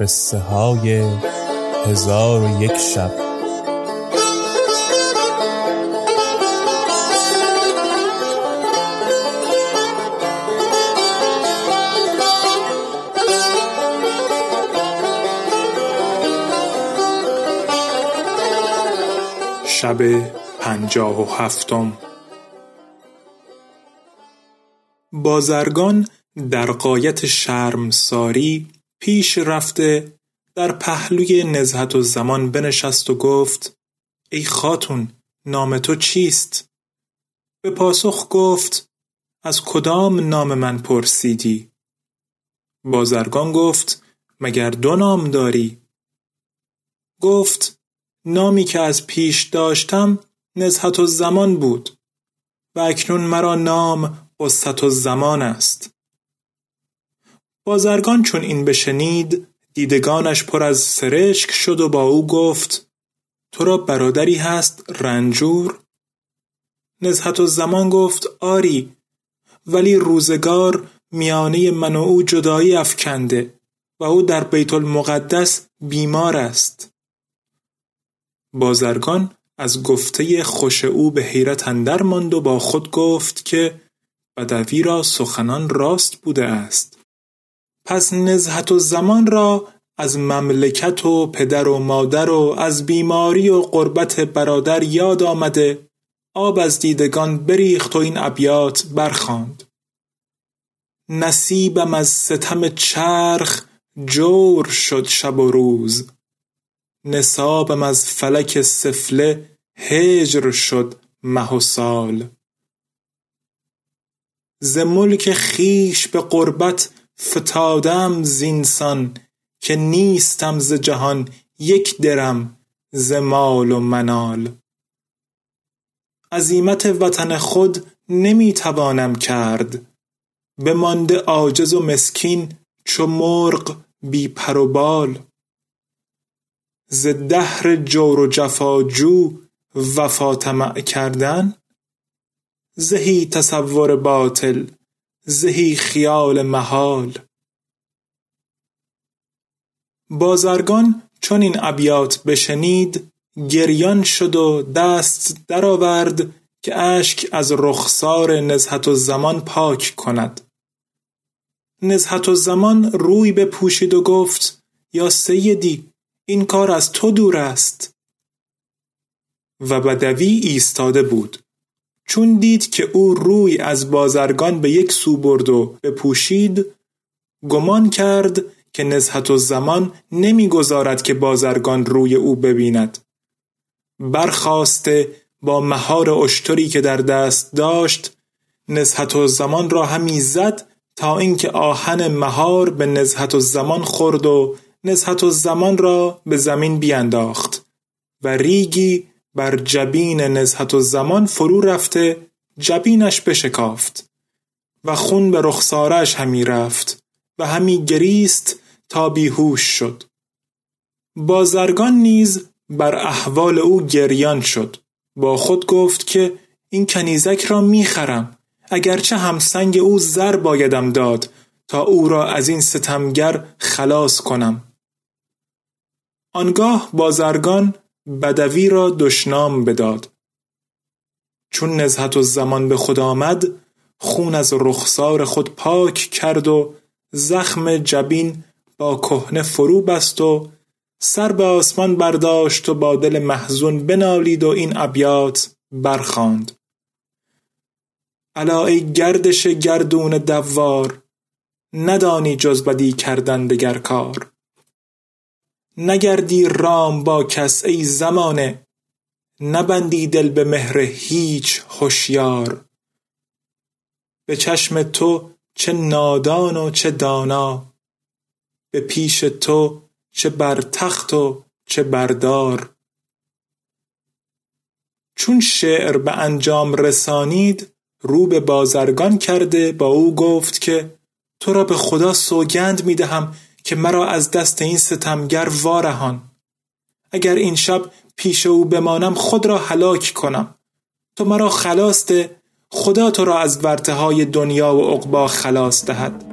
قصه های هزار و یک شب. شب پنجاه و هفتم. بازرگان در قایت شرمساری پیش رفته در پهلوی نزهت و زمان بنشست و گفت ای خاتون نام تو چیست؟ به پاسخ گفت از کدام نام من پرسیدی؟ بازرگان گفت مگر دو نام داری؟ گفت نامی که از پیش داشتم نزهت و زمان بود و اکنون مرا نام قصت و زمان است بازرگان چون این بشنید دیدگانش پر از سرشک شد و با او گفت تو را برادری هست رنجور؟ نزهت و زمان گفت آری ولی روزگار میانه من و او جدایی افکنده و او در بیت المقدس بیمار است. بازرگان از گفته خوش او به حیرت اندر ماند و با خود گفت که بدوی را سخنان راست بوده است. پس نزهت و زمان را از مملکت و پدر و مادر و از بیماری و قربت برادر یاد آمده. آب از دیدگان بریخت و این ابیات برخاند. نصیبم از ستم چرخ جور شد شب و روز. نصابم از فلک سفله هجر شد مه و سال. ز ملک خویش به غربت فتادم زینسان که نیستم ز جهان یک درم ز مال و منال. عزیمت وطن خود نمی توانم کرد. بمانده عاجز و مسکین چو مرغ بی پر و بال. ز دهر جور و جفاجو وفا طمع کردن. زهی تصور باطل زهی خیال محال. بازرگان چون این ابیات بشنید گریان شد و دست درآورد که اشک از رخسار نزهت الزمان پاک کند. نزهت الزمان روی بپوشید و گفت یا سیدی این کار از تو دور است. و بدوی ایستاده بود. چون دید که او روی از بازرگان به یک سو برد و بپوشید گمان کرد که نزهت الزمان نمی‌گذارد که بازرگان روی او ببیند. برخاسته با مهار اشتری که در دست داشت نزهت الزمان را همی زد تا اینکه آهن مهار به نزهت الزمان خورد و نزهت الزمان را به زمین بینداخت و ریگی بر جبین نزهت الزمان فرو رفته جبینش بشکافت و خون به رخسارش همی رفت و همی گریست تا بیهوش شد. بازرگان نیز بر احوال او گریان شد. با خود گفت که این کنیزک را می‌خرم اگرچه همسنگ او زر بایدم داد تا او را از این ستمگر خلاص کنم. آنگاه بازرگان بدوی را دشنام بداد. چون نزهت الزمان به خود آمد خون از رخسار خود پاک کرد و زخم جبین با کهنه فرو بست و سر به آسمان برداشت و با دل محزون بنالید و این ابیات برخواند الا ای گردش گردون دوار ندانی جز بدی کردن دگر کار. نگردی رام با کس ای زمانه. نبندی دل به مهر هیچ هشیار به چشم تو چه نادان و چه دانا. به پیش تو چه بر تخت و چه بردار چون شعر به انجام رسانید رو به بازرگان کرده با او گفت که تو را به خدا سوگند می دهم که مرا از دست این ستمگر وارهان. اگر این شب پیش او بمانم خود را هلاک کنم. تو مرا خلاص ده خدا تو را از ورطه های دنیا و عقبا خلاص دهد.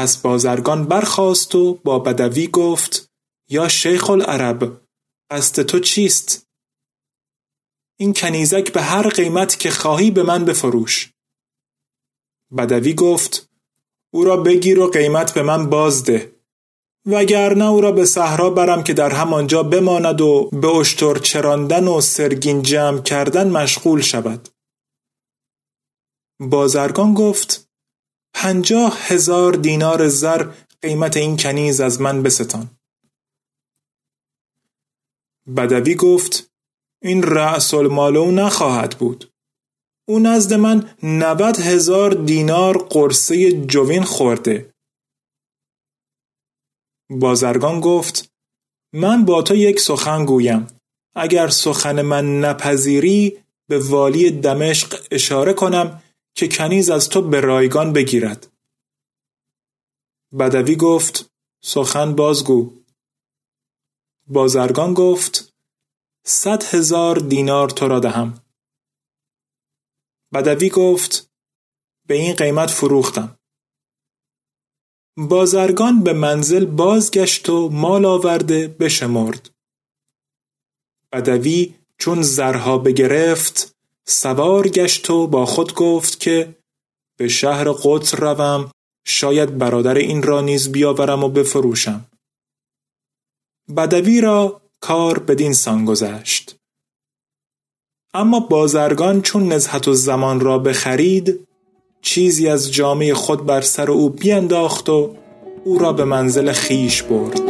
پس بازرگان برخاست و با بدوی گفت یا شیخ العرب قصد تو چیست؟ این کنیزک به هر قیمت که خواهی به من بفروش. بدوی گفت او را بگیر و قیمت به من بازده وگرنه او را به صحرا برم که در همانجا بماند و به اشتر چراندن و سرگین جمع کردن مشغول شود. بازرگان گفت پنجاه هزار دینار زر قیمت این کنیز از من بستان. بدوی گفت این رأس المال نخواهد بود. او نزد من نود هزار دینار قرصه جوین خورده. بازرگان گفت من با تو یک سخن گویم. اگر سخن من نپذیری به والی دمشق اشاره کنم که کنیز از تو به رایگان بگیرد. بدوی گفت سخن بازگو. بازرگان گفت صد هزار دینار تو را دهم. بدوی گفت به این قیمت فروختم. بازرگان به منزل بازگشت و مال آورده بشمرد. بدوی چون زرها بگرفت سوار گشت و با خود گفت که به شهر قدس روم شاید برادر این را نیز بیاورم و بفروشم. بدوی را کار بدین سان گذشت. اما بازرگان چون نزهت و زمان را بخرید چیزی از جامعه خود بر سر او بینداخت و او را به منزل خیش برد